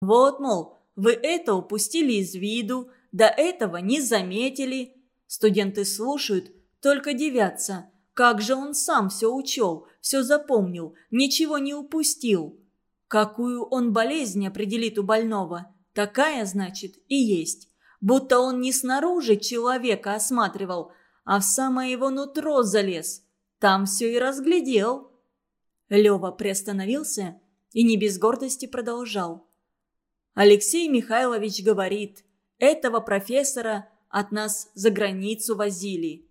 Вот, мол, вы это упустили из виду, до этого не заметили. Студенты слушают, только девятся. Как же он сам все учел, все запомнил, ничего не упустил. Какую он болезнь определит у больного, такая, значит, и есть. Будто он не снаружи человека осматривал, а в самое его нутро залез. Там все и разглядел. Лева приостановился и не без гордости продолжал. Алексей Михайлович говорит, этого профессора от нас за границу возили.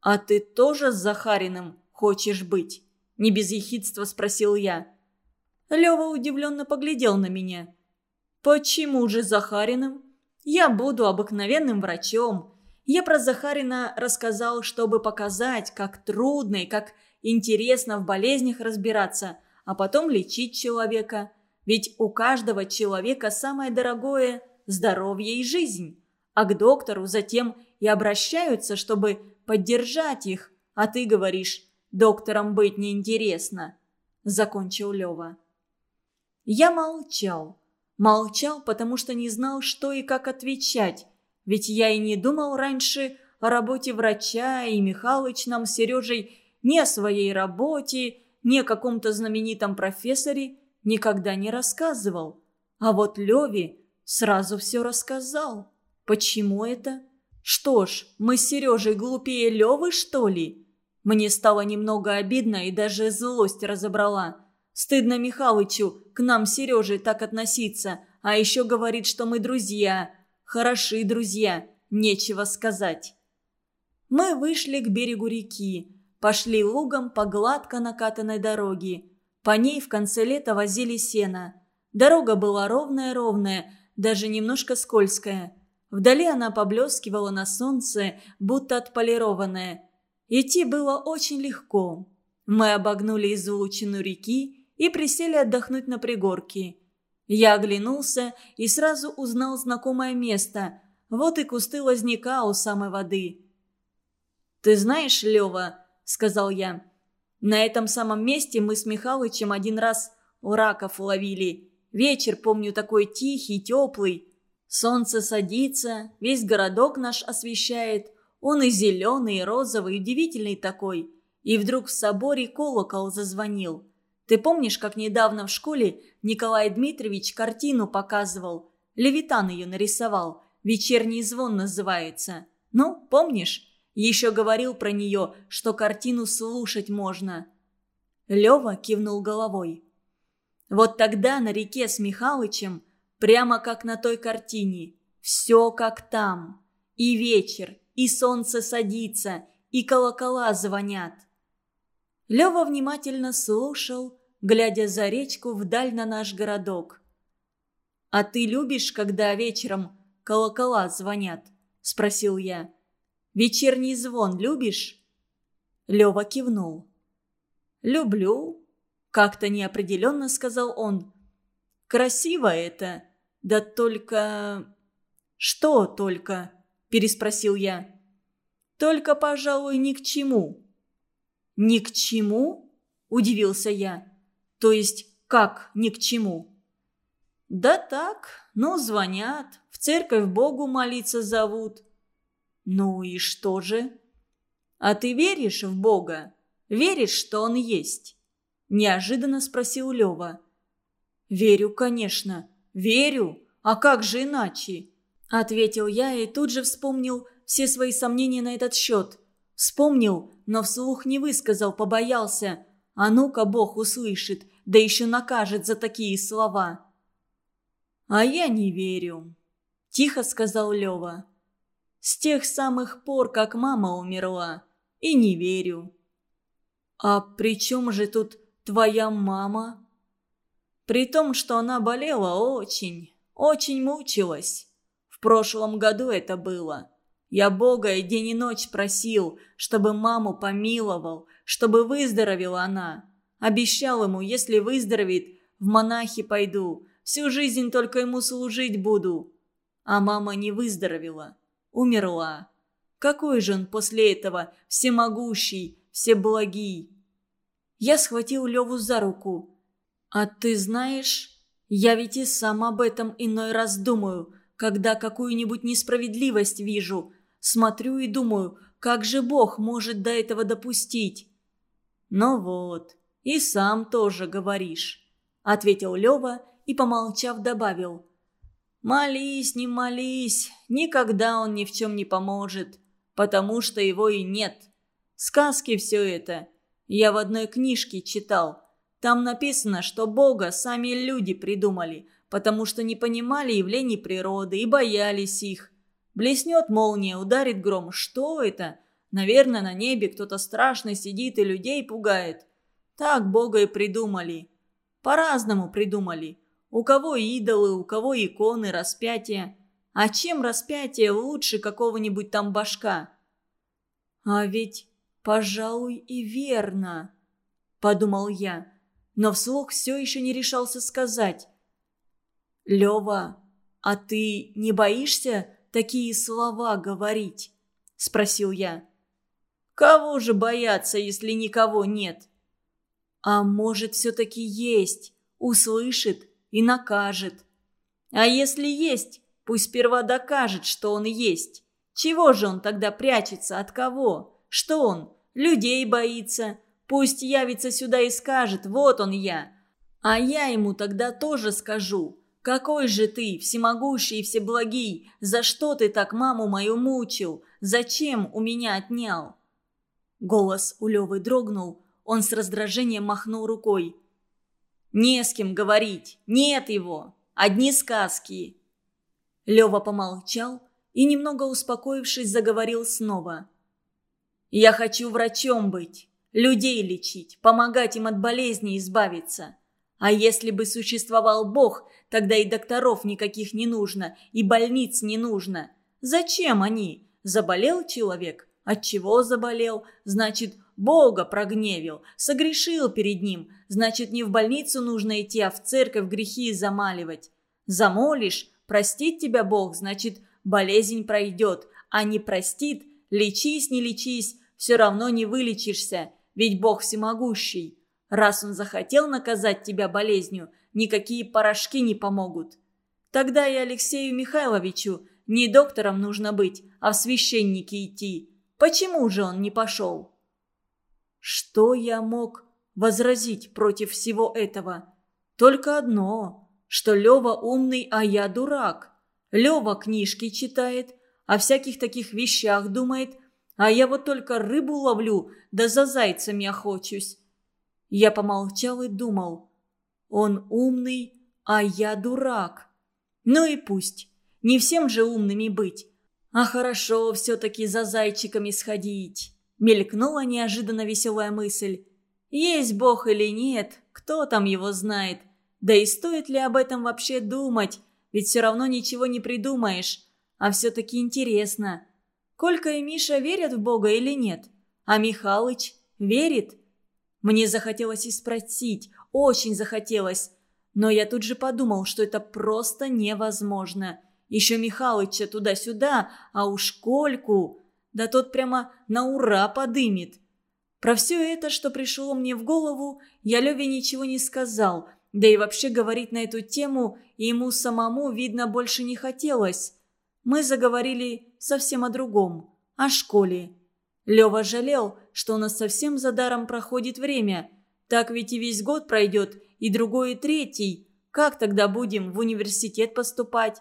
«А ты тоже с Захариным хочешь быть?» – не без ехидства спросил я. Лева удивленно поглядел на меня. «Почему же Захариным? Я буду обыкновенным врачом. Я про Захарина рассказал, чтобы показать, как трудно и как интересно в болезнях разбираться, а потом лечить человека. Ведь у каждого человека самое дорогое – здоровье и жизнь. А к доктору затем и обращаются, чтобы поддержать их, а ты говоришь, доктором быть неинтересно», – закончил Лева. Я молчал. Молчал, потому что не знал, что и как отвечать. Ведь я и не думал раньше о работе врача, и Михалыч нам с Сережей ни о своей работе, ни о каком-то знаменитом профессоре никогда не рассказывал. А вот Леве сразу все рассказал. Почему это? Что ж, мы с Сережей глупее Левы, что ли? Мне стало немного обидно и даже злость разобрала. Стыдно Михалычу к нам с Сережей так относиться, а еще говорит, что мы друзья. Хороши друзья, нечего сказать. Мы вышли к берегу реки, пошли лугом по гладко накатанной дороге. По ней в конце лета возили сено. Дорога была ровная-ровная, даже немножко скользкая. Вдали она поблескивала на солнце, будто отполированная. Идти было очень легко. Мы обогнули излучину реки и присели отдохнуть на пригорке. Я оглянулся и сразу узнал знакомое место. Вот и кусты лозняка у самой воды. «Ты знаешь, Лева», — сказал я, — «на этом самом месте мы с Михалычем один раз раков уловили. Вечер, помню, такой тихий, теплый. Солнце садится, весь городок наш освещает. Он и зеленый, и розовый, удивительный такой. И вдруг в соборе колокол зазвонил. Ты помнишь, как недавно в школе Николай Дмитриевич картину показывал? Левитан ее нарисовал. «Вечерний звон» называется. Ну, помнишь? Еще говорил про нее, что картину слушать можно. Лева кивнул головой. Вот тогда на реке с Михалычем, прямо как на той картине, все как там. И вечер, и солнце садится, и колокола звонят. Лева внимательно слушал, глядя за речку вдаль на наш городок. «А ты любишь, когда вечером колокола звонят?» – спросил я. «Вечерний звон любишь?» Лева кивнул. «Люблю», – как-то неопределенно сказал он. «Красиво это, да только...» «Что только?» – переспросил я. «Только, пожалуй, ни к чему». «Ни к чему?» – удивился я. «То есть как ни к чему?» «Да так, ну, звонят, в церковь Богу молиться зовут». «Ну и что же?» «А ты веришь в Бога? Веришь, что Он есть?» Неожиданно спросил Лева. «Верю, конечно. Верю. А как же иначе?» Ответил я и тут же вспомнил все свои сомнения на этот счет. Вспомнил, но вслух не высказал, побоялся. А ну-ка Бог услышит, да еще накажет за такие слова. «А я не верю», – тихо сказал Лева. «С тех самых пор, как мама умерла, и не верю». «А при чем же тут твоя мама?» «При том, что она болела очень, очень мучилась. В прошлом году это было. Я Бога и день и ночь просил, чтобы маму помиловал, чтобы выздоровела она. Обещал ему, если выздоровеет, в монахи пойду, всю жизнь только ему служить буду. А мама не выздоровела, умерла. Какой же он после этого всемогущий, всеблагий? Я схватил Леву за руку. «А ты знаешь, Я ведь и сам об этом иной раз думаю, когда какую-нибудь несправедливость вижу. Смотрю и думаю, как же Бог может до этого допустить? Ну вот, и сам тоже говоришь, ответил Лева и, помолчав, добавил. Молись, не молись, никогда он ни в чем не поможет, потому что его и нет. Сказки все это. Я в одной книжке читал. Там написано, что Бога сами люди придумали, потому что не понимали явлений природы и боялись их. Блеснет молния, ударит гром. Что это? Наверное, на небе кто-то страшный сидит и людей пугает. Так Бога и придумали. По-разному придумали. У кого идолы, у кого иконы, распятия. А чем распятие лучше какого-нибудь там башка? А ведь, пожалуй, и верно, подумал я, но вслух все еще не решался сказать. Лева, а ты не боишься такие слова говорить?» – спросил я. «Кого же бояться, если никого нет?» «А может, все-таки есть, услышит и накажет. А если есть, пусть сперва докажет, что он есть. Чего же он тогда прячется, от кого? Что он, людей боится? Пусть явится сюда и скажет, вот он я. А я ему тогда тоже скажу, какой же ты, всемогущий и всеблагий, за что ты так маму мою мучил? Зачем у меня отнял?» Голос у Левы дрогнул, он с раздражением махнул рукой. «Не с кем говорить, нет его, одни сказки». Лева помолчал и, немного успокоившись, заговорил снова. «Я хочу врачом быть, людей лечить, помогать им от болезней избавиться. А если бы существовал Бог, тогда и докторов никаких не нужно, и больниц не нужно. Зачем они? Заболел человек? От чего заболел? Значит, Бога прогневил, согрешил перед ним. Значит, не в больницу нужно идти, а в церковь грехи замаливать. Замолишь, простит тебя Бог, значит, болезнь пройдет. А не простит, лечись, не лечись, все равно не вылечишься, ведь Бог всемогущий. Раз он захотел наказать тебя болезнью, никакие порошки не помогут. Тогда и Алексею Михайловичу не доктором нужно быть, а в священники идти. Почему же он не пошел? Что я мог возразить против всего этого? Только одно, что Лева умный, а я дурак. Лева книжки читает, о всяких таких вещах думает, а я вот только рыбу ловлю, да за зайцами охочусь. Я помолчал и думал. Он умный, а я дурак. Ну и пусть. Не всем же умными быть. А хорошо все-таки за зайчиками сходить. Мелькнула неожиданно веселая мысль. Есть Бог или нет, кто там его знает. Да и стоит ли об этом вообще думать, ведь все равно ничего не придумаешь. А все-таки интересно. Колька и Миша верят в Бога или нет? А Михалыч верит? Мне захотелось и спросить, очень захотелось. Но я тут же подумал, что это просто невозможно. Еще Михалыча туда-сюда, а уж Кольку... Да тот прямо на ура подымет. Про все это, что пришло мне в голову, я Леве ничего не сказал. Да и вообще говорить на эту тему ему самому, видно, больше не хотелось. Мы заговорили совсем о другом. О школе. Лева жалел, что у нас совсем за даром проходит время. Так ведь и весь год пройдет, и другой, и третий. Как тогда будем в университет поступать?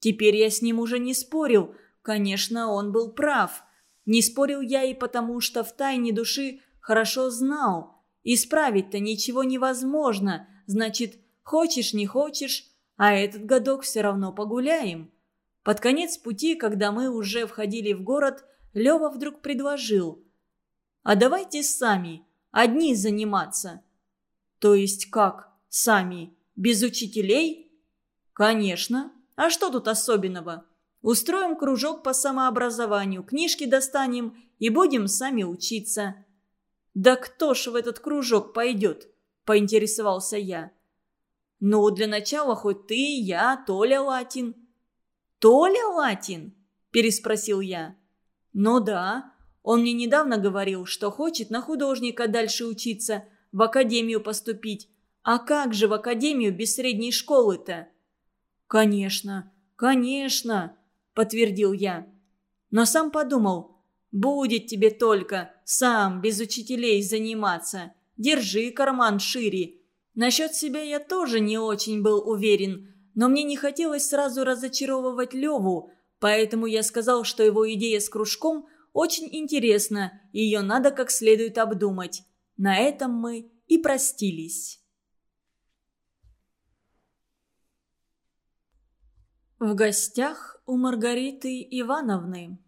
Теперь я с ним уже не спорил. Конечно, он был прав. Не спорил я и потому, что в тайне души хорошо знал. Исправить-то ничего невозможно. Значит, хочешь, не хочешь, а этот годок все равно погуляем. Под конец пути, когда мы уже входили в город, Лева вдруг предложил. «А давайте сами, одни заниматься». «То есть как, сами, без учителей?» «Конечно. А что тут особенного? Устроим кружок по самообразованию, книжки достанем и будем сами учиться». «Да кто ж в этот кружок пойдет?» – поинтересовался я. «Ну, для начала хоть ты, я, Толя Латин». «Толя Латин?» – переспросил я. «Ну да. Он мне недавно говорил, что хочет на художника дальше учиться, в академию поступить. А как же в академию без средней школы-то?» «Конечно, конечно», – подтвердил я. Но сам подумал, будет тебе только сам без учителей заниматься. Держи карман шире. Насчет себя я тоже не очень был уверен, но мне не хотелось сразу разочаровывать Леву, поэтому я сказал, что его идея с кружком очень интересна, и ее надо как следует обдумать. На этом мы и простились. В гостях у Маргариты Ивановны.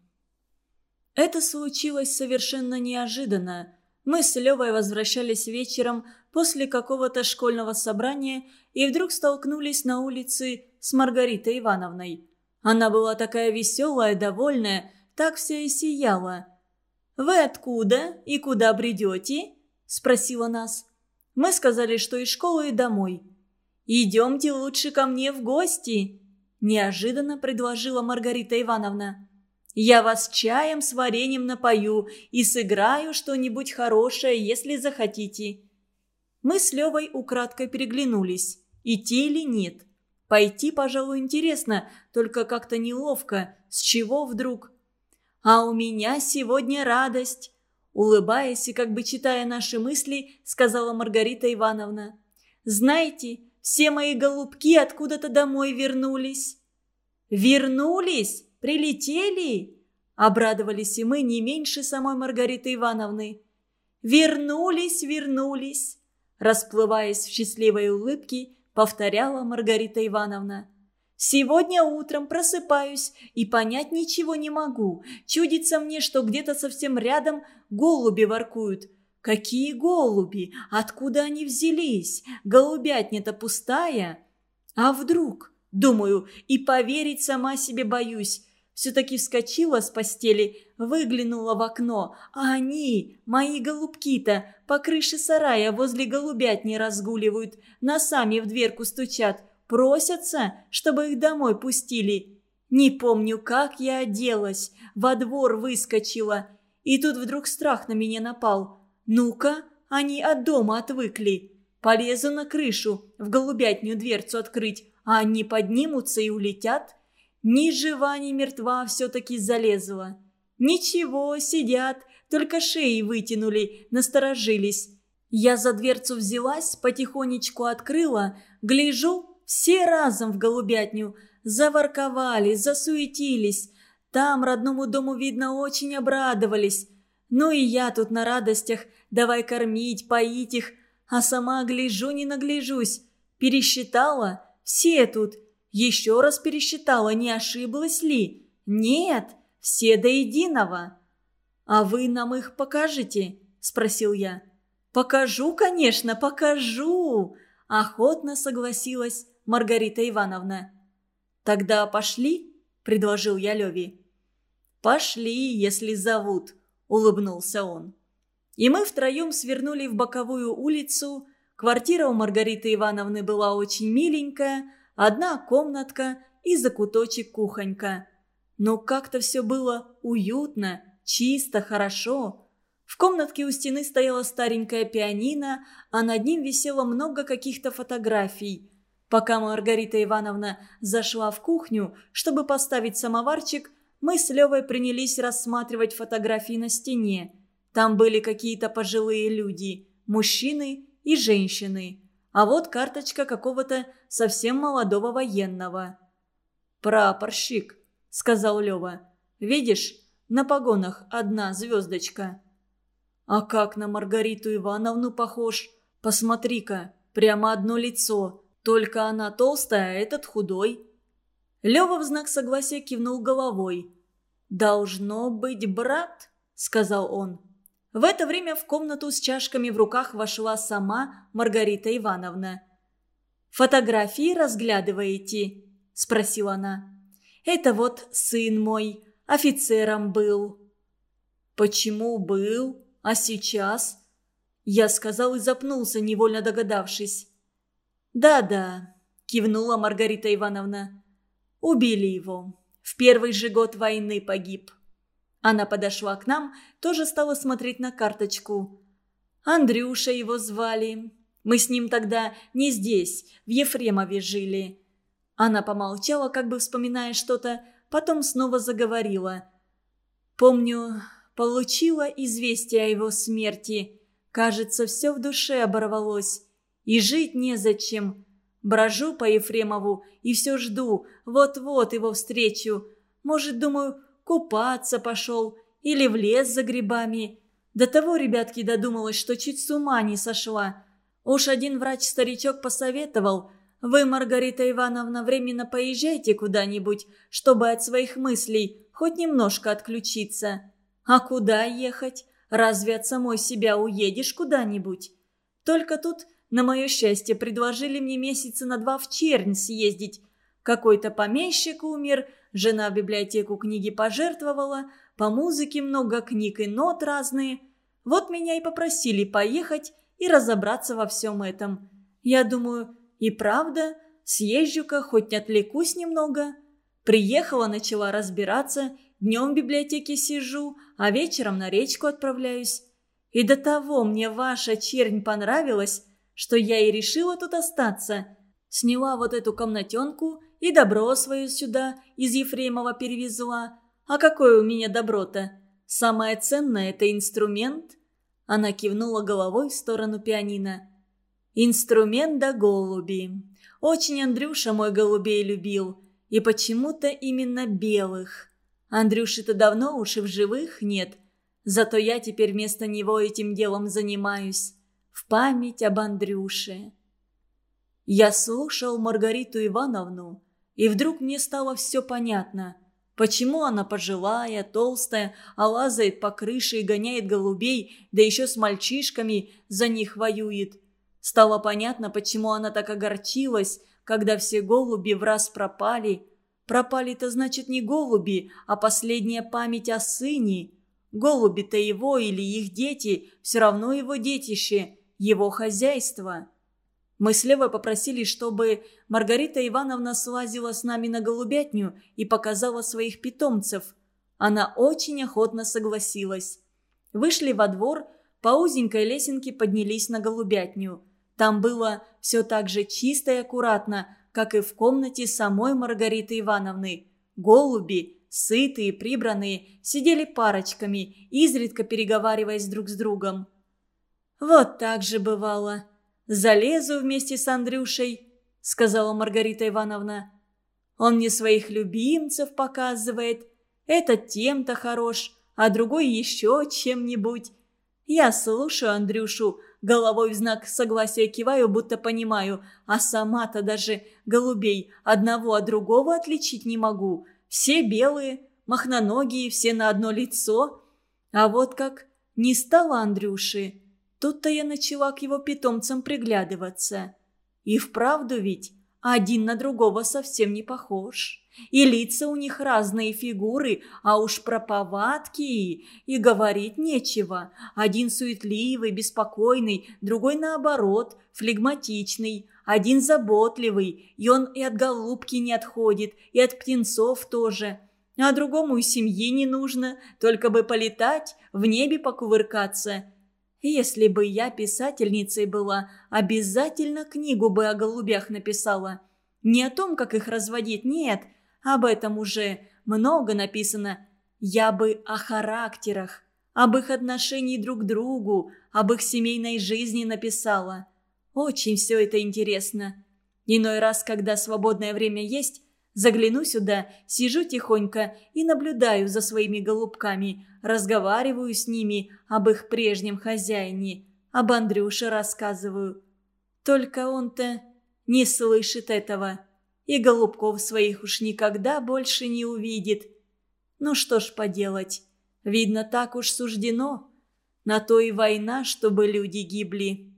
Это случилось совершенно неожиданно. Мы с Левой возвращались вечером после какого-то школьного собрания и вдруг столкнулись на улице с Маргаритой Ивановной. Она была такая веселая, довольная, так вся и сияла. «Вы откуда и куда бредете?» – спросила нас. Мы сказали, что из школы и домой. «Идемте лучше ко мне в гости», неожиданно предложила Маргарита Ивановна. «Я вас чаем с вареньем напою и сыграю что-нибудь хорошее, если захотите». Мы с Левой украдкой переглянулись. Идти или нет? Пойти, пожалуй, интересно, только как-то неловко. С чего вдруг? «А у меня сегодня радость!» Улыбаясь и как бы читая наши мысли, сказала Маргарита Ивановна. «Знаете, все мои голубки откуда-то домой вернулись». «Вернулись? Прилетели?» Обрадовались и мы не меньше самой Маргариты Ивановны. «Вернулись, вернулись!» Расплываясь в счастливой улыбке, повторяла Маргарита Ивановна. «Сегодня утром просыпаюсь и понять ничего не могу. Чудится мне, что где-то совсем рядом голуби воркуют. Какие голуби? Откуда они взялись? Голубятня-то пустая. А вдруг? Думаю, и поверить сама себе боюсь. Все-таки вскочила с постели, выглянула в окно, а они, мои голубки-то, по крыше сарая возле голубятни разгуливают, носами в дверку стучат, просятся, чтобы их домой пустили. Не помню, как я оделась, во двор выскочила, и тут вдруг страх на меня напал. «Ну-ка, они от дома отвыкли. Полезу на крышу, в голубятню дверцу открыть, а они поднимутся и улетят. Ни жива, ни мертва все-таки залезла. Ничего, сидят, только шеи вытянули, насторожились. Я за дверцу взялась, потихонечку открыла, гляжу, все разом в голубятню. Заворковали, засуетились. Там родному дому, видно, очень обрадовались. Ну и я тут на радостях, давай кормить, поить их, а сама гляжу, не нагляжусь. Пересчитала, все тут. Еще раз пересчитала, не ошиблась ли? Нет, все до единого. «А вы нам их покажете?» – спросил я. «Покажу, конечно, покажу!» – охотно согласилась Маргарита Ивановна. «Тогда пошли?» – предложил я Леве. «Пошли, если зовут», улыбнулся он. И мы втроем свернули в боковую улицу. Квартира у Маргариты Ивановны была очень миленькая, одна комнатка и закуточек кухонька. Но как-то все было уютно, чисто, хорошо. В комнатке у стены стояла старенькая пианино, а над ним висело много каких-то фотографий. Пока Маргарита Ивановна зашла в кухню, чтобы поставить самоварчик, мы с Левой принялись рассматривать фотографии на стене. Там были какие-то пожилые люди, мужчины и женщины. А вот карточка какого-то совсем молодого военного. «Прапорщик», — сказал Лева. «Видишь, на погонах одна звездочка». «А как на Маргариту Ивановну похож? Посмотри-ка, прямо одно лицо. Только она толстая, а этот худой». Лева в знак согласия кивнул головой. «Должно быть брат», — сказал он. В это время в комнату с чашками в руках вошла сама Маргарита Ивановна. «Фотографии разглядываете?» – спросила она. «Это вот сын мой, офицером был». «Почему был? А сейчас?» Я сказал и запнулся, невольно догадавшись. «Да-да», – кивнула Маргарита Ивановна. Убили его. В первый же год войны погиб. Она подошла к нам, тоже стала смотреть на карточку. Андрюша его звали. Мы с ним тогда не здесь, в Ефремове жили». Она помолчала, как бы вспоминая что-то, потом снова заговорила. «Помню, получила известие о его смерти. Кажется, все в душе оборвалось. И жить незачем. Брожу по Ефремову и все жду, вот-вот его встречу. Может, думаю, купаться пошел или в лес за грибами. До того, ребятки, додумалась, что чуть с ума не сошла. Уж один врач-старичок посоветовал. Вы, Маргарита Ивановна, временно поезжайте куда-нибудь, чтобы от своих мыслей хоть немножко отключиться. А куда ехать? Разве от самой себя уедешь куда-нибудь? Только тут, на мое счастье, предложили мне месяца на два в Чернь съездить. Какой-то помещик умер, жена в библиотеку книги пожертвовала, по музыке много книг и нот разные. Вот меня и попросили поехать и разобраться во всем этом. Я думаю, и правда, съезжу-ка, хоть не отвлекусь немного. Приехала, начала разбираться, днем в библиотеке сижу, а вечером на речку отправляюсь. И до того мне ваша чернь понравилась, что я и решила тут остаться. Сняла вот эту комнатенку и добро свое сюда из Ефремова перевезла. А какое у меня добро-то? Самое ценное – это инструмент. Она кивнула головой в сторону пианино. Инструмент да голуби. Очень Андрюша мой голубей любил. И почему-то именно белых. Андрюши-то давно уж и в живых нет. Зато я теперь вместо него этим делом занимаюсь. В память об Андрюше. Я слушал Маргариту Ивановну, и вдруг мне стало все понятно. Почему она пожилая, толстая, а лазает по крыше и гоняет голубей, да еще с мальчишками за них воюет. Стало понятно, почему она так огорчилась, когда все голуби в раз пропали. Пропали-то значит не голуби, а последняя память о сыне. Голуби-то его или их дети, все равно его детище, его хозяйство. Мы с Левой попросили, чтобы Маргарита Ивановна слазила с нами на голубятню и показала своих питомцев. Она очень охотно согласилась. Вышли во двор, по узенькой лесенке поднялись на голубятню. Там было все так же чисто и аккуратно, как и в комнате самой Маргариты Ивановны. Голуби, сытые, прибранные, сидели парочками, изредка переговариваясь друг с другом. «Вот так же бывало», залезу вместе с Андрюшей», — сказала Маргарита Ивановна. «Он мне своих любимцев показывает. Этот тем-то хорош, а другой еще чем-нибудь. Я слушаю Андрюшу, головой в знак согласия киваю, будто понимаю, а сама-то даже голубей одного от другого отличить не могу. Все белые, махноногие, все на одно лицо. А вот как не стало Андрюши, Тут-то я начала к его питомцам приглядываться. И вправду ведь один на другого совсем не похож. И лица у них разные фигуры, а уж про повадки и говорить нечего. Один суетливый, беспокойный, другой наоборот, флегматичный. Один заботливый, и он и от голубки не отходит, и от птенцов тоже. А другому и семьи не нужно, только бы полетать, в небе покувыркаться. Если бы я писательницей была, обязательно книгу бы о голубях написала. Не о том, как их разводить, нет, об этом уже много написано. Я бы о характерах, об их отношении друг к другу, об их семейной жизни написала. Очень все это интересно. Иной раз, когда свободное время есть, Загляну сюда, сижу тихонько и наблюдаю за своими голубками, разговариваю с ними об их прежнем хозяине, об Андрюше рассказываю. Только он-то не слышит этого и голубков своих уж никогда больше не увидит. Ну что ж поделать, видно, так уж суждено. На то и война, чтобы люди гибли.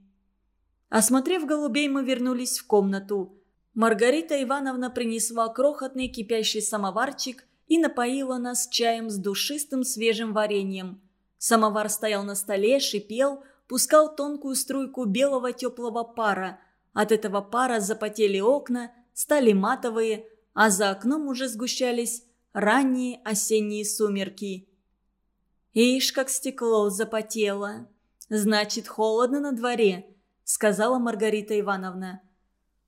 Осмотрев голубей, мы вернулись в комнату – Маргарита Ивановна принесла крохотный кипящий самоварчик и напоила нас чаем с душистым свежим вареньем. Самовар стоял на столе, шипел, пускал тонкую струйку белого теплого пара. От этого пара запотели окна, стали матовые, а за окном уже сгущались ранние осенние сумерки. Ишь, как стекло запотело. Значит, холодно на дворе. сказала Маргарита Ивановна.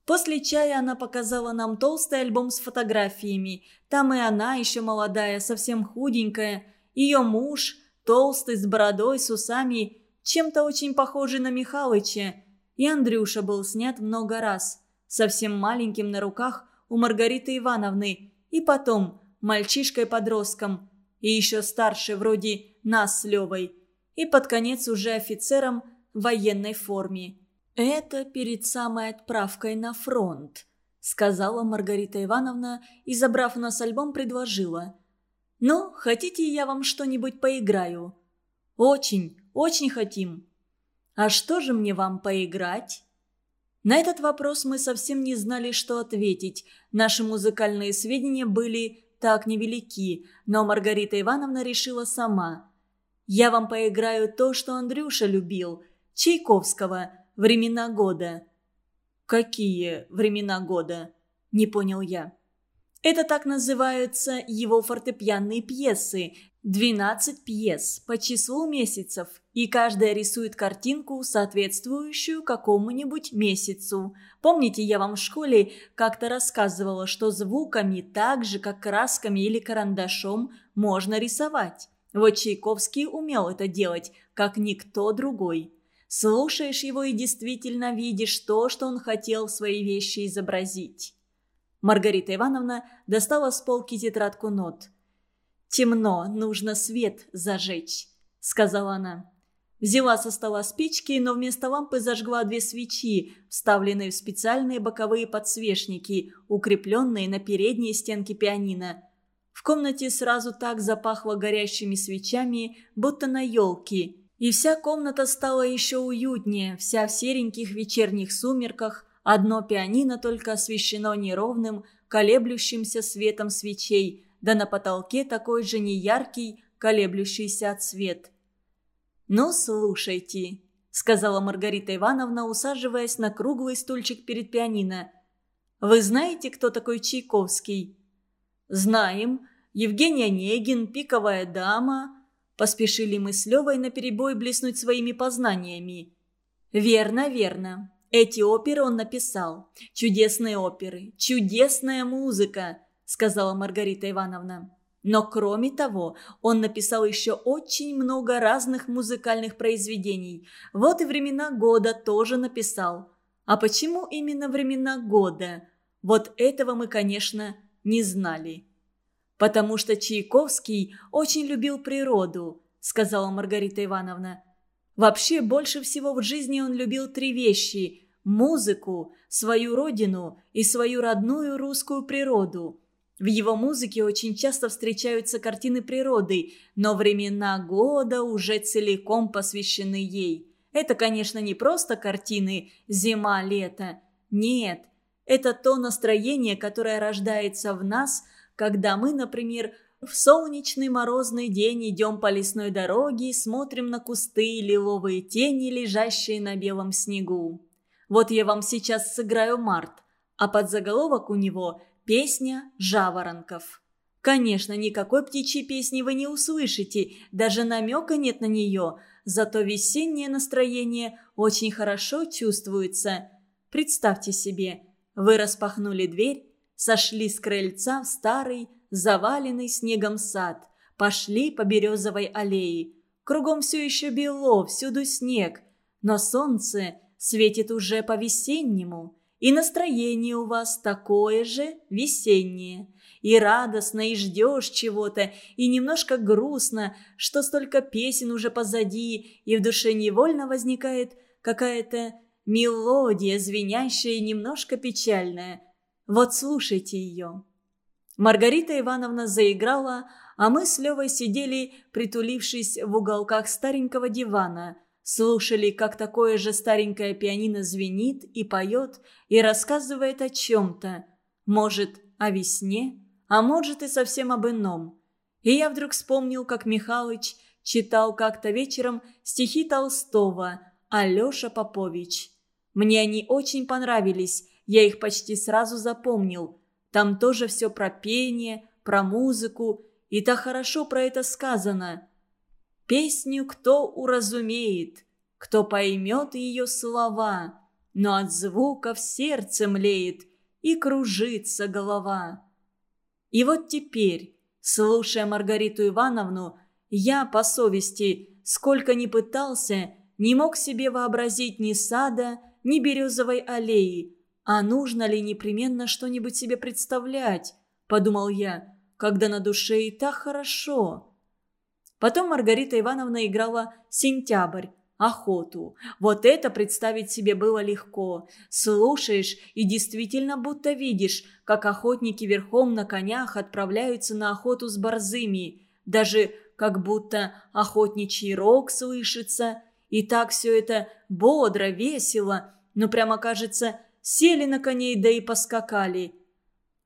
После чая она показала нам толстый альбом с фотографиями. Там и она, еще молодая, совсем худенькая. Ее муж, толстый, с бородой, с усами, чем-то очень похожий на Михалыча. И Андрюша был снят много раз. Совсем маленьким на руках у Маргариты Ивановны. И потом мальчишкой-подростком. И еще старше, вроде нас с Левой. И под конец уже офицером в военной форме. «Это перед самой отправкой на фронт», — сказала Маргарита Ивановна и, забрав у нас альбом, предложила. «Ну, хотите, я вам что-нибудь поиграю?» «Очень, очень хотим». «А что же мне вам поиграть?» На этот вопрос мы совсем не знали, что ответить. Наши музыкальные сведения были так невелики, но Маргарита Ивановна решила сама. «Я вам поиграю то, что Андрюша любил, Чайковского, времена года». «Какие времена года?» – не понял я. Это так называются его фортепианные пьесы. 12 пьес по числу месяцев, и каждая рисует картинку, соответствующую какому-нибудь месяцу. Помните, я вам в школе как-то рассказывала, что звуками, так же как красками или карандашом, можно рисовать. Вот Чайковский умел это делать, как никто другой. Слушаешь его и действительно видишь то, что он хотел в своей вещи изобразить. Маргарита Ивановна достала с полки тетрадку нот. «Темно, нужно свет зажечь», — сказала она. Взяла со стола спички, но вместо лампы зажгла две свечи, вставленные в специальные боковые подсвечники, укрепленные на передней стенке пианино. В комнате сразу так запахло горящими свечами, будто на елке. И вся комната стала еще уютнее, вся в сереньких вечерних сумерках, одно пианино только освещено неровным, колеблющимся светом свечей, да на потолке такой же неяркий, колеблющийся цвет. «Ну, слушайте», — сказала Маргарита Ивановна, усаживаясь на круглый стульчик перед пианино. «Вы знаете, кто такой Чайковский?» «Знаем. Евгений Онегин, «Пиковая дама», Поспешили мы с Левой наперебой блеснуть своими познаниями. Верно, верно. Эти оперы он написал. Чудесные оперы, чудесная музыка, сказала Маргарита Ивановна. Но кроме того, он написал еще очень много разных музыкальных произведений. Вот и времена года тоже написал. А почему именно времена года? Вот этого мы, конечно, не знали. «Потому что Чайковский очень любил природу», — сказала Маргарита Ивановна. «Вообще, больше всего в жизни он любил три вещи – музыку, свою родину и свою родную русскую природу». В его музыке очень часто встречаются картины природы, но времена года уже целиком посвящены ей. Это, конечно, не просто картины «зима-лето». Нет, это то настроение, которое рождается в нас – когда мы, например, в солнечный морозный день идем по лесной дороге и смотрим на кусты и лиловые тени, лежащие на белом снегу. Вот я вам сейчас сыграю март, а под заголовок у него «Песня жаворонков». Конечно, никакой птичьей песни вы не услышите, даже намека нет на нее, зато весеннее настроение очень хорошо чувствуется. Представьте себе, вы распахнули дверь, сошли с крыльца в старый, заваленный снегом сад, пошли по березовой аллее. Кругом все еще бело, всюду снег, но солнце светит уже по-весеннему, и настроение у вас такое же весеннее. И радостно, и ждешь чего-то, и немножко грустно, что столько песен уже позади, и в душе невольно возникает какая-то мелодия, звенящая и немножко печальная – вот слушайте ее». Маргарита Ивановна заиграла, а мы с Левой сидели, притулившись в уголках старенького дивана, слушали, как такое же старенькое пианино звенит и поет, и рассказывает о чем-то. Может, о весне, а может и совсем об ином. И я вдруг вспомнил, как Михалыч читал как-то вечером стихи Толстого «Алеша Попович». Мне они очень понравились, я их почти сразу запомнил. Там тоже все про пение, про музыку, и так хорошо про это сказано. «Песню кто уразумеет, кто поймет ее слова, но от звуков сердце млеет и кружится голова. И вот теперь, слушая Маргариту Ивановну, я по совести, сколько ни пытался, не мог себе вообразить ни сада, ни березовой аллеи. А нужно ли непременно что-нибудь себе представлять, подумал я, когда на душе и так хорошо. Потом Маргарита Ивановна играла «Сентябрь», охоту. Вот это представить себе было легко. Слушаешь и действительно будто видишь, как охотники верхом на конях отправляются на охоту с борзыми. Даже как будто охотничий рог слышится. И так все это бодро, весело, но прямо кажется, сели на коней да и поскакали.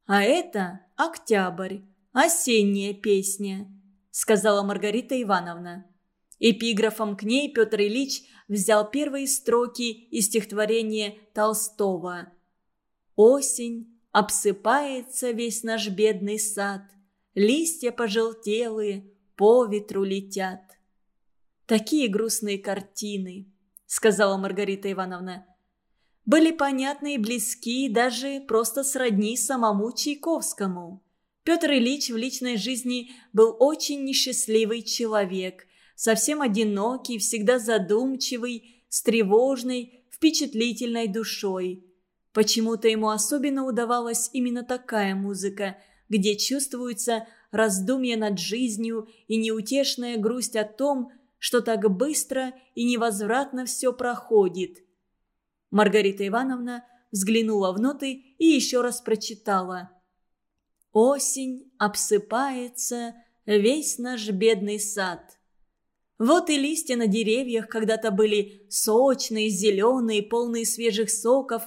А это октябрь, осенняя песня, сказала Маргарита Ивановна. Эпиграфом к ней Петр Ильич взял первые строки из стихотворения Толстого. «Осень, обсыпается весь наш бедный сад, листья пожелтелые по ветру летят». «Такие грустные картины», — сказала Маргарита Ивановна. «Были понятны и близки, даже просто сродни самому Чайковскому». Петр Ильич в личной жизни был очень несчастливый человек – совсем одинокий, всегда задумчивый, с тревожной, впечатлительной душой. Почему-то ему особенно удавалась именно такая музыка, где чувствуется раздумье над жизнью и неутешная грусть о том, что так быстро и невозвратно все проходит. Маргарита Ивановна взглянула в ноты и еще раз прочитала. «Осень обсыпается весь наш бедный сад». Вот и листья на деревьях когда-то были сочные, зеленые, полные свежих соков,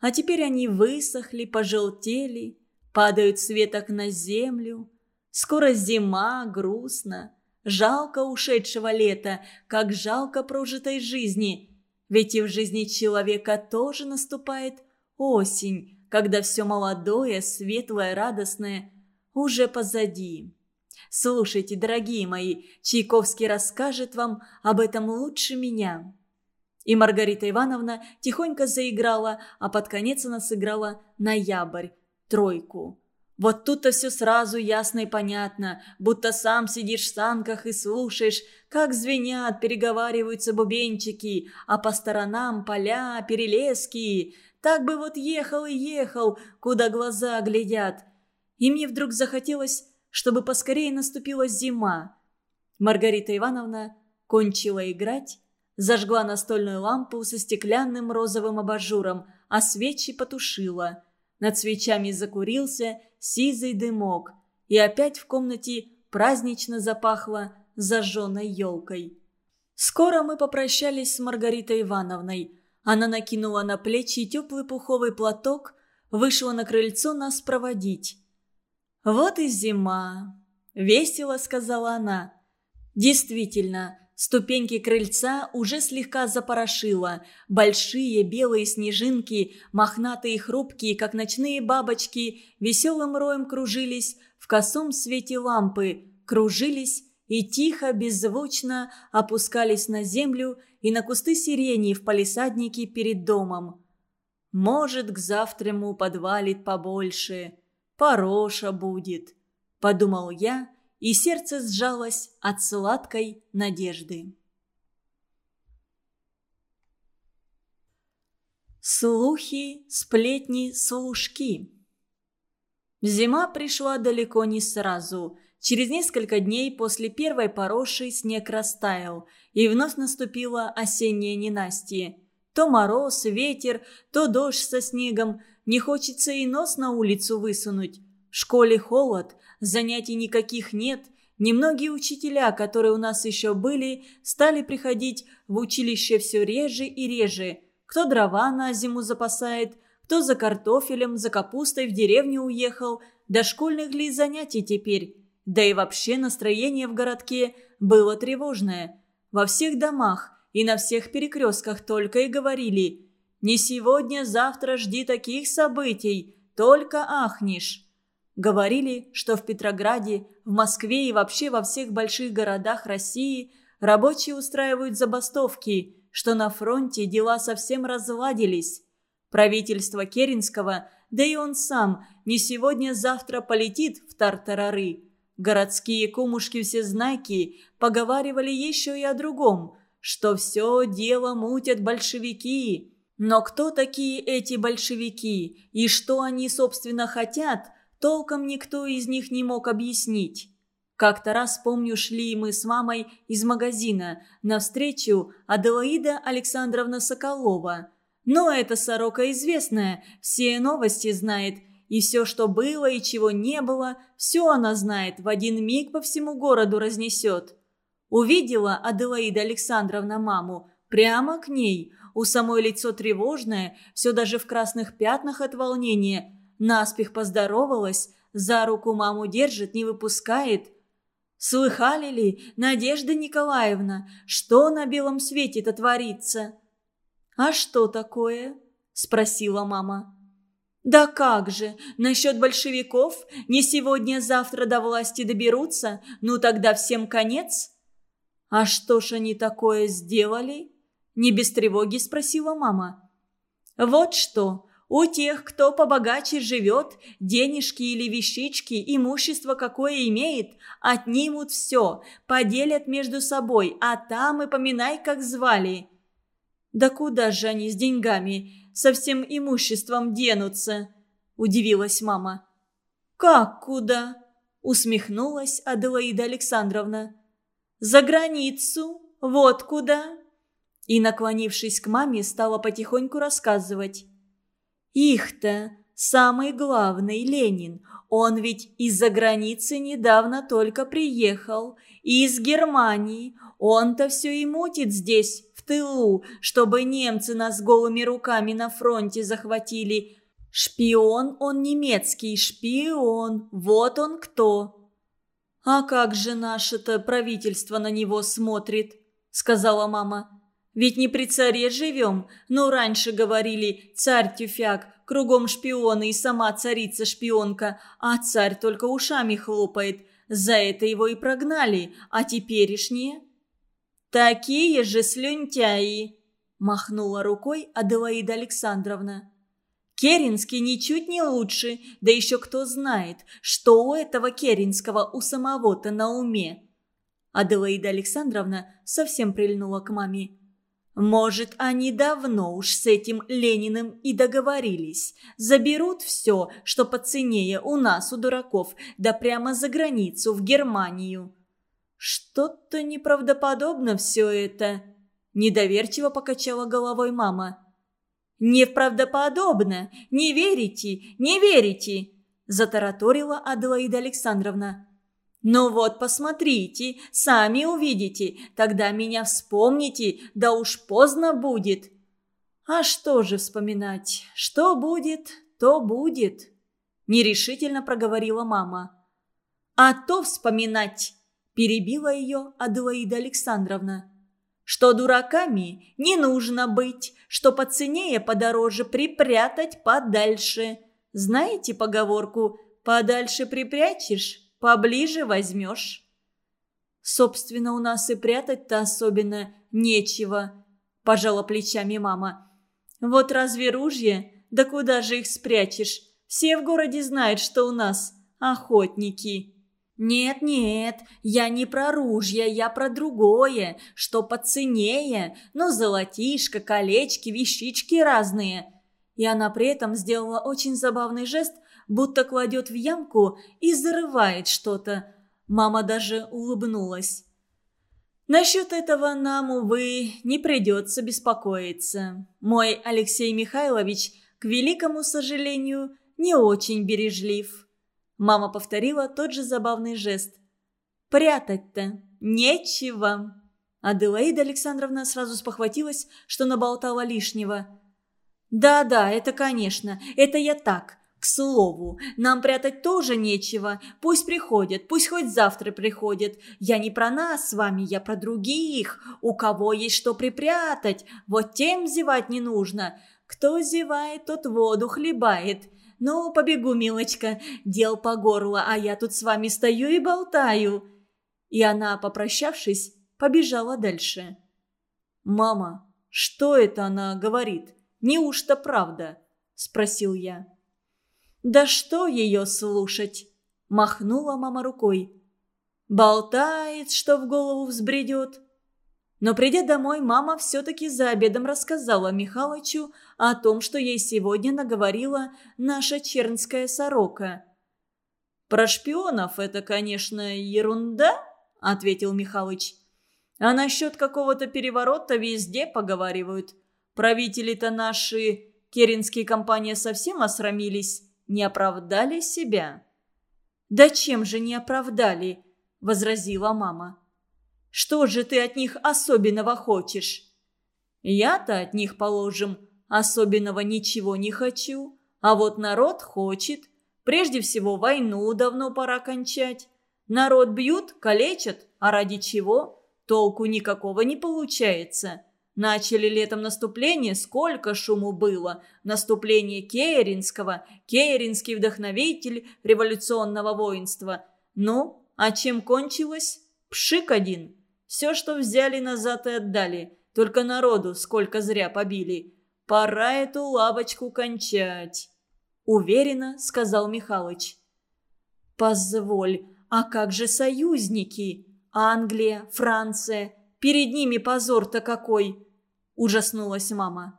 а теперь они высохли, пожелтели, падают с веток на землю. Скоро зима, грустно. Жалко ушедшего лета, как жалко прожитой жизни. Ведь и в жизни человека тоже наступает осень, когда все молодое, светлое, радостное уже позади. Слушайте, дорогие мои, Чайковский расскажет вам об этом лучше меня». И Маргарита Ивановна тихонько заиграла, а под конец она сыграла «Ноябрь», тройку. Вот тут-то все сразу ясно и понятно, будто сам сидишь в санках и слушаешь, как звенят, переговариваются бубенчики, а по сторонам поля, перелески. Так бы вот ехал и ехал, куда глаза глядят. И мне вдруг захотелось чтобы поскорее наступила зима. Маргарита Ивановна кончила играть, зажгла настольную лампу со стеклянным розовым абажуром, а свечи потушила. Над свечами закурился сизый дымок, и опять в комнате празднично запахло зажженной елкой. Скоро мы попрощались с Маргаритой Ивановной. Она накинула на плечи теплый пуховый платок, вышла на крыльцо нас проводить. «Вот и зима», — весело сказала она. Действительно, ступеньки крыльца уже слегка запорошило. Большие белые снежинки, мохнатые и хрупкие, как ночные бабочки, веселым роем кружились в косом свете лампы, кружились и тихо, беззвучно опускались на землю и на кусты сирени в палисаднике перед домом. «Может, к завтраму подвалит побольше», Пороша будет», – подумал я, и сердце сжалось от сладкой надежды. Слухи, сплетни, служки. Зима пришла далеко не сразу. Через несколько дней после первой пороши снег растаял, и вновь наступило осеннее ненастье. То мороз, ветер, то дождь со снегом – не хочется и нос на улицу высунуть. Школе холод, занятий никаких нет. Немногие учителя, которые у нас еще были, стали приходить в училище все реже и реже. Кто дрова на зиму запасает, кто за картофелем, за капустой в деревню уехал. До школьных ли занятий теперь? Да и вообще настроение в городке было тревожное. Во всех домах и на всех перекрестках только и говорили – не сегодня, завтра жди таких событий, только ахнешь. Говорили, что в Петрограде, в Москве и вообще во всех больших городах России рабочие устраивают забастовки, что на фронте дела совсем разладились. Правительство Керенского, да и он сам, не сегодня-завтра полетит в Тартарары. Городские кумушки-всезнайки поговаривали еще и о другом, что все дело мутят большевики. Но кто такие эти большевики и что они, собственно, хотят, толком никто из них не мог объяснить. Как-то раз, помню, шли мы с мамой из магазина навстречу Аделаида Александровна Соколова. Но эта сорока известная, все новости знает, и все, что было и чего не было, все она знает, в один миг по всему городу разнесет. Увидела Аделаида Александровна маму, прямо к ней, у самой лицо тревожное, все даже в красных пятнах от волнения. Наспех поздоровалась, за руку маму держит, не выпускает. Слыхали ли, Надежда Николаевна, что на белом свете-то творится?» «А что такое?» – спросила мама. «Да как же, насчет большевиков не сегодня-завтра до власти доберутся, ну тогда всем конец?» «А что ж они такое сделали?» – не без тревоги спросила мама. «Вот что, у тех, кто побогаче живет, денежки или вещички, имущество какое имеет, отнимут все, поделят между собой, а там и поминай, как звали. Да куда же они с деньгами, со всем имуществом денутся? Удивилась мама. Как куда? Усмехнулась Аделаида Александровна. За границу, вот куда. И, наклонившись к маме, стала потихоньку рассказывать. Их-то самый главный Ленин. Он ведь из-за границы недавно только приехал. Из Германии. Он-то все и мутит здесь, в тылу, чтобы немцы нас голыми руками на фронте захватили. Шпион он немецкий, шпион. Вот он кто. «А как же наше-то правительство на него смотрит?» – сказала мама. Ведь не при царе живем, но раньше говорили «царь-тюфяк», кругом шпионы и сама царица-шпионка, а царь только ушами хлопает. За это его и прогнали, а теперешние...» «Такие же слюнтяи!» – махнула рукой Аделаида Александровна. Керенский ничуть не лучше, да еще кто знает, что у этого Керенского у самого-то на уме. Аделаида Александровна совсем прильнула к маме. Может, они давно уж с этим Лениным и договорились. Заберут все, что по цене у нас, у дураков, да прямо за границу, в Германию. Что-то неправдоподобно все это. Недоверчиво покачала головой мама. «Неправдоподобно! Не верите! Не верите!» Затараторила Аделаида Александровна. «Ну вот, посмотрите, сами увидите, тогда меня вспомните, да уж поздно будет». «А что же вспоминать? Что будет, то будет», – нерешительно проговорила мама. «А то вспоминать», – перебила ее Аделаида Александровна, «что дураками не нужно быть, что по цене подороже припрятать подальше. Знаете поговорку «подальше припрячешь, Поближе возьмешь». «Собственно, у нас и прятать-то особенно нечего», – пожала плечами мама. «Вот разве ружья? Да куда же их спрячешь? Все в городе знают, что у нас охотники». «Нет-нет, я не про ружья, я про другое, что поценнее, ну, золотишко, колечки, вещички разные». И она при этом сделала очень забавный жест, будто кладет в ямку и зарывает что-то. Мама даже улыбнулась. Насчет этого нам, увы, не придется беспокоиться. Мой Алексей Михайлович, к великому сожалению, не очень бережлив. Мама повторила тот же забавный жест. «Прятать-то нечего». Аделаида Александровна сразу спохватилась, что наболтала лишнего. «Да-да, это конечно, это я так. Слову, нам прятать тоже нечего. Пусть приходят, пусть хоть завтра приходят. Я не про нас с вами, я про других. У кого есть что припрятать, вот тем зевать не нужно. Кто зевает, тот воду хлебает. Ну, побегу, милочка, дел по горло, а я тут с вами стою и болтаю». И она, попрощавшись, побежала дальше. «Мама, что это она говорит? Неужто правда?» – спросил я. «Да что ее слушать?» – махнула мама рукой. «Болтает, что в голову взбредет». Но придя домой, мама все-таки за обедом рассказала Михалычу о том, что ей сегодня наговорила наша чернская сорока. «Про шпионов это, конечно, ерунда», — ответил Михалыч. «А насчет какого-то переворота везде поговаривают. Правители-то наши, керенские компании совсем осрамились, не оправдали себя». «Да чем же не оправдали?» — возразила мама. Что же ты от них особенного хочешь?» «Я-то от них, положим, особенного ничего не хочу. А вот народ хочет. Прежде всего, войну давно пора кончать. Народ бьют, калечат, а ради чего? Толку никакого не получается. Начали летом наступление, сколько шуму было. Наступление Керенского, Керенский вдохновитель революционного воинства. Ну, а чем кончилось? Пшик один. Все, что взяли назад и отдали. Только народу сколько зря побили. Пора эту лавочку кончать. Уверенно сказал Михалыч. Позволь, а как же союзники? Англия, Франция. Перед ними позор-то какой. Ужаснулась мама.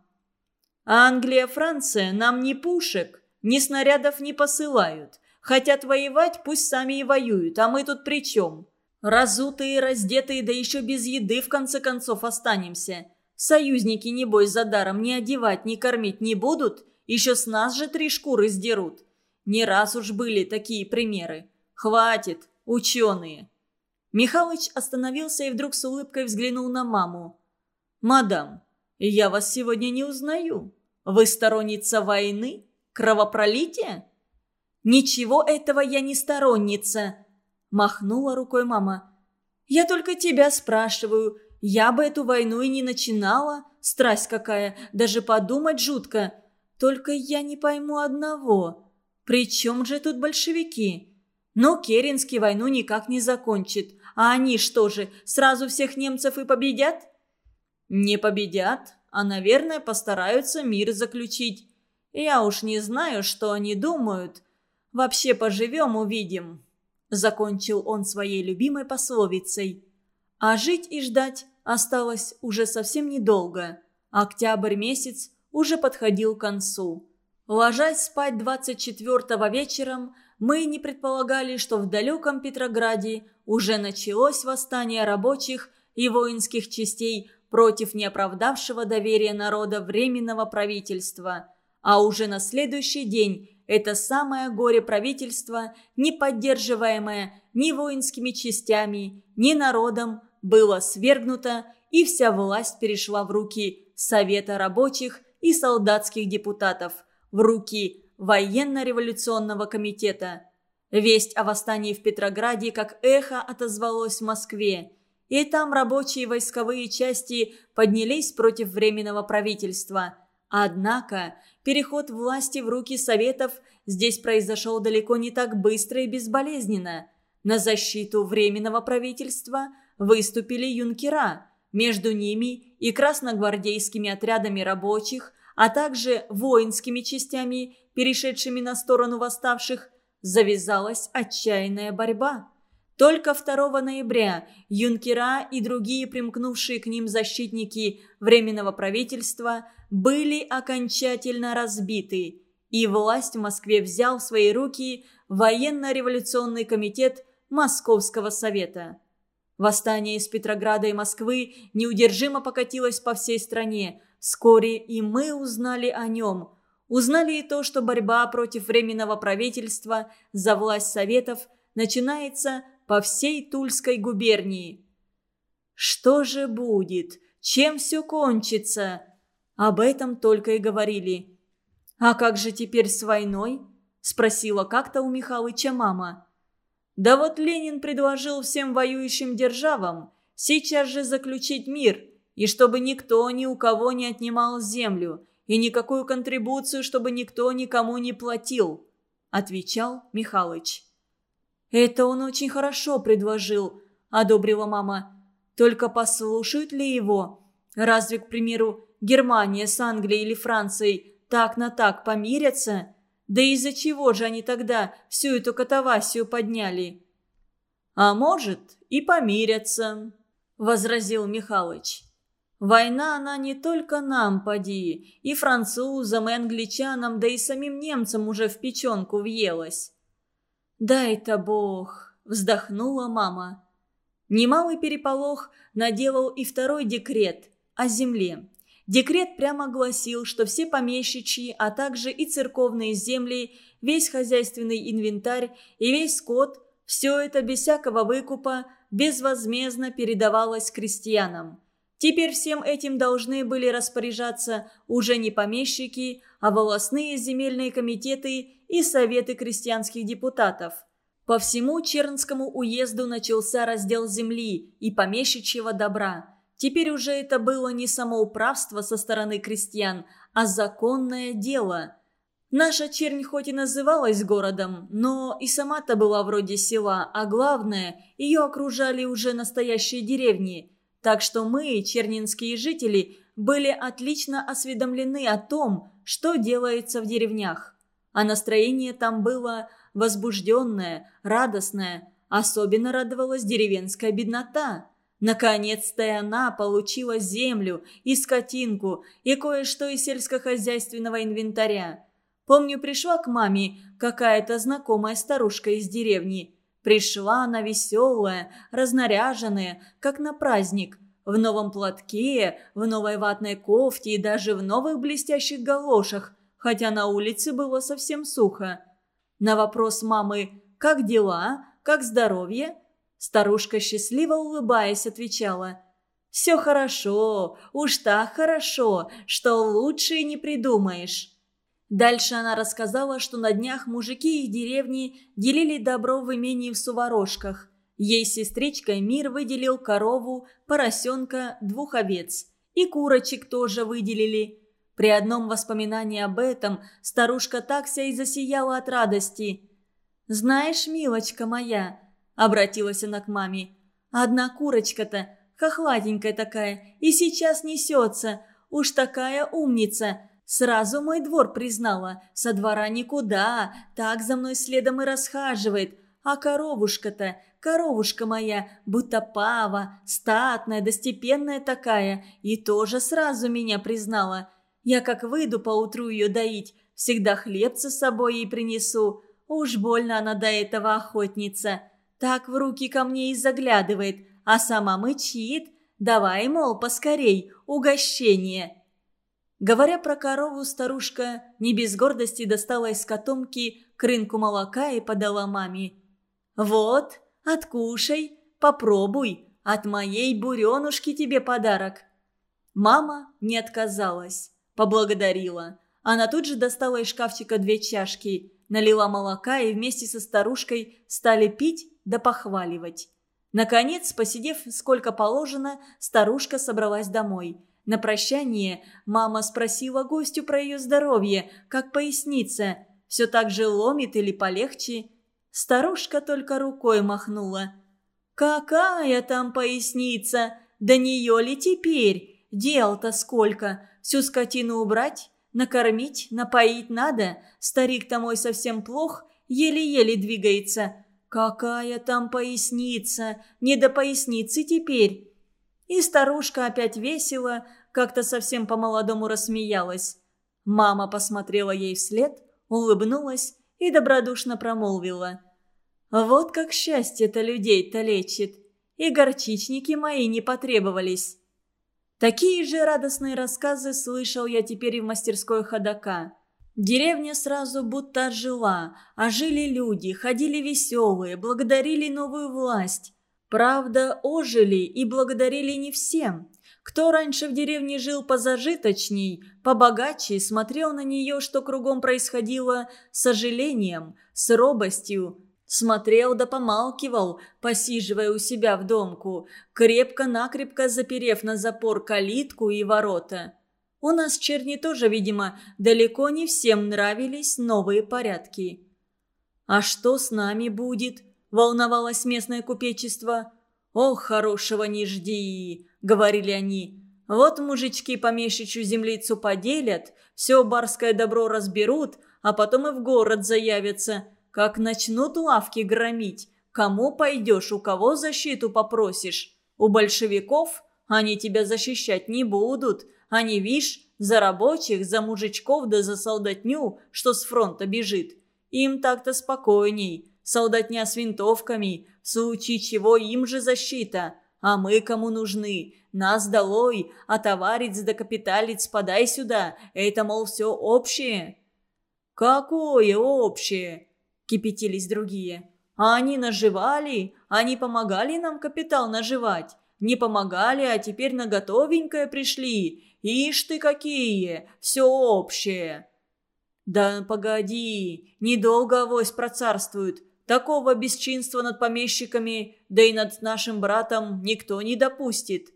Англия, Франция нам ни пушек, ни снарядов не посылают. Хотят воевать, пусть сами и воюют, а мы тут при чем? Разутые, раздетые, да еще без еды в конце концов останемся. Союзники, небось, за даром ни одевать, ни кормить не будут, еще с нас же три шкуры сдерут. Не раз уж были такие примеры. Хватит, ученые. Михалыч остановился и вдруг с улыбкой взглянул на маму. «Мадам, я вас сегодня не узнаю. Вы сторонница войны? Кровопролития?» «Ничего этого я не сторонница», Махнула рукой мама. «Я только тебя спрашиваю. Я бы эту войну и не начинала. Страсть какая, даже подумать жутко. Только я не пойму одного. При чем же тут большевики? Но Керенский войну никак не закончит. А они что же, сразу всех немцев и победят?» «Не победят, а, наверное, постараются мир заключить. Я уж не знаю, что они думают. Вообще поживем, увидим. Закончил он своей любимой пословицей. А жить и ждать осталось уже совсем недолго. Октябрь месяц уже подходил к концу. Ложась спать 24 вечером, мы не предполагали, что в далеком Петрограде уже началось восстание рабочих и воинских частей против неоправдавшего доверия народа Временного правительства. А уже на следующий день это самое горе правительства, не поддерживаемое ни воинскими частями, ни народом, было свергнуто, и вся власть перешла в руки Совета рабочих и солдатских депутатов, в руки военно-революционного комитета. Весть о восстании в Петрограде как эхо отозвалось в Москве, и там рабочие войсковые части поднялись против Временного правительства. Однако Переход власти в руки Советов здесь произошел далеко не так быстро и безболезненно. На защиту Временного правительства выступили юнкера. Между ними и красногвардейскими отрядами рабочих, а также воинскими частями, перешедшими на сторону восставших, завязалась отчаянная борьба. Только 2 ноября юнкера и другие примкнувшие к ним защитники Временного правительства были окончательно разбиты, и власть в Москве взял в свои руки военно-революционный комитет Московского совета. Восстание из Петрограда и Москвы неудержимо покатилось по всей стране. Вскоре и мы узнали о нем. Узнали и то, что борьба против Временного правительства за власть Советов начинается по всей Тульской губернии. Что же будет? Чем все кончится? Об этом только и говорили. «А как же теперь с войной?» – спросила как-то у Михалыча мама. «Да вот Ленин предложил всем воюющим державам сейчас же заключить мир, и чтобы никто ни у кого не отнимал землю, и никакую контрибуцию, чтобы никто никому не платил», – отвечал Михалыч. «Это он очень хорошо предложил», – одобрила мама. «Только послушают ли его? Разве, к примеру, Германия с Англией или Францией так на так помирятся? Да из-за чего же они тогда всю эту катавасию подняли? А может, и помирятся, возразил Михалыч. Война она не только нам, поди, и французам, и англичанам, да и самим немцам уже в печенку въелась. «Дай-то Бог!» – вздохнула мама. Немалый переполох наделал и второй декрет о земле. Декрет прямо гласил, что все помещичьи, а также и церковные земли, весь хозяйственный инвентарь и весь скот – все это без всякого выкупа безвозмездно передавалось крестьянам. Теперь всем этим должны были распоряжаться уже не помещики, а волосные земельные комитеты и советы крестьянских депутатов. По всему Чернскому уезду начался раздел земли и помещичьего добра. Теперь уже это было не самоуправство со стороны крестьян, а законное дело. Наша чернь хоть и называлась городом, но и сама-то была вроде села, а главное, ее окружали уже настоящие деревни – так что мы, чернинские жители, были отлично осведомлены о том, что делается в деревнях. А настроение там было возбужденное, радостное. Особенно радовалась деревенская беднота. Наконец-то и она получила землю и скотинку, и кое-что из сельскохозяйственного инвентаря. Помню, пришла к маме какая-то знакомая старушка из деревни – Пришла она веселая, разнаряженная, как на праздник, в новом платке, в новой ватной кофте и даже в новых блестящих галошах, хотя на улице было совсем сухо. На вопрос мамы «Как дела? Как здоровье?» Старушка, счастливо улыбаясь, отвечала «Все хорошо, уж так хорошо, что лучше не придумаешь». Дальше она рассказала, что на днях мужики их деревни делили добро в имении в Суворожках. Ей сестричка Мир выделил корову, поросенка, двух овец. И курочек тоже выделили. При одном воспоминании об этом старушка так вся и засияла от радости. «Знаешь, милочка моя», — обратилась она к маме, — «одна курочка-то, хохлатенькая такая, и сейчас несется, уж такая умница, Сразу мой двор признала. Со двора никуда. Так за мной следом и расхаживает. А коровушка-то, коровушка моя, будто пава, статная, достепенная такая, и тоже сразу меня признала. Я как выйду поутру ее доить, всегда хлебца с собой ей принесу. Уж больно она до этого охотница. Так в руки ко мне и заглядывает, а сама мычит. Давай, мол, поскорей, угощение. Говоря про корову, старушка не без гордости достала из котомки крынку молока и подала маме. «Вот, откушай, попробуй, от моей буренушки тебе подарок». Мама не отказалась, поблагодарила. Она тут же достала из шкафчика две чашки, налила молока и вместе со старушкой стали пить да похваливать. Наконец, посидев сколько положено, старушка собралась домой – на прощание мама спросила гостю про ее здоровье, как поясница. Все так же ломит или полегче? Старушка только рукой махнула. «Какая там поясница? До нее ли теперь? Дел-то сколько? Всю скотину убрать? Накормить, напоить надо? Старик-то мой совсем плох, еле-еле двигается. Какая там поясница? Не до поясницы теперь!» И старушка опять весело, как-то совсем по-молодому рассмеялась. Мама посмотрела ей вслед, улыбнулась и добродушно промолвила. «Вот как счастье-то людей-то лечит, и горчичники мои не потребовались». Такие же радостные рассказы слышал я теперь и в мастерской ходока. Деревня сразу будто ожила, ожили люди, ходили веселые, благодарили новую власть. Правда, ожили и благодарили не всем. Кто раньше в деревне жил позажиточней, побогаче, смотрел на нее, что кругом происходило, с сожалением, с робостью. Смотрел да помалкивал, посиживая у себя в домку, крепко-накрепко заперев на запор калитку и ворота. У нас в Черни тоже, видимо, далеко не всем нравились новые порядки. «А что с нами будет?» – волновалось местное купечество. «Ох, хорошего не жди!» — говорили они. Вот мужички помещичью землицу поделят, все барское добро разберут, а потом и в город заявятся. Как начнут лавки громить, кому пойдешь, у кого защиту попросишь? У большевиков они тебя защищать не будут. Они, вишь, за рабочих, за мужичков да за солдатню, что с фронта бежит. Им так-то спокойней. Солдатня с винтовками, в случае чего им же защита. А мы кому нужны? Нас долой, а товарец да капиталец подай сюда. Это, мол, все общее». «Какое общее?» – кипятились другие. «А они наживали? Они помогали нам капитал наживать? Не помогали, а теперь на готовенькое пришли. Ишь ты какие! Все общее!» «Да погоди, недолго авось процарствует. Такого бесчинства над помещиками, да и над нашим братом никто не допустит».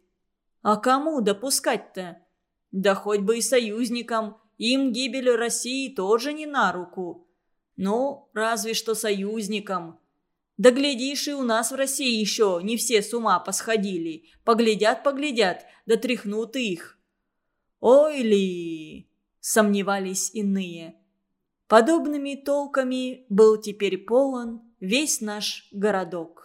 «А кому допускать-то?» «Да хоть бы и союзникам. Им гибель России тоже не на руку». «Ну, разве что союзникам». Да глядишь, и у нас в России еще не все с ума посходили. Поглядят-поглядят, да тряхнут их. Ой ли! Сомневались иные. Подобными толками был теперь полон весь наш городок.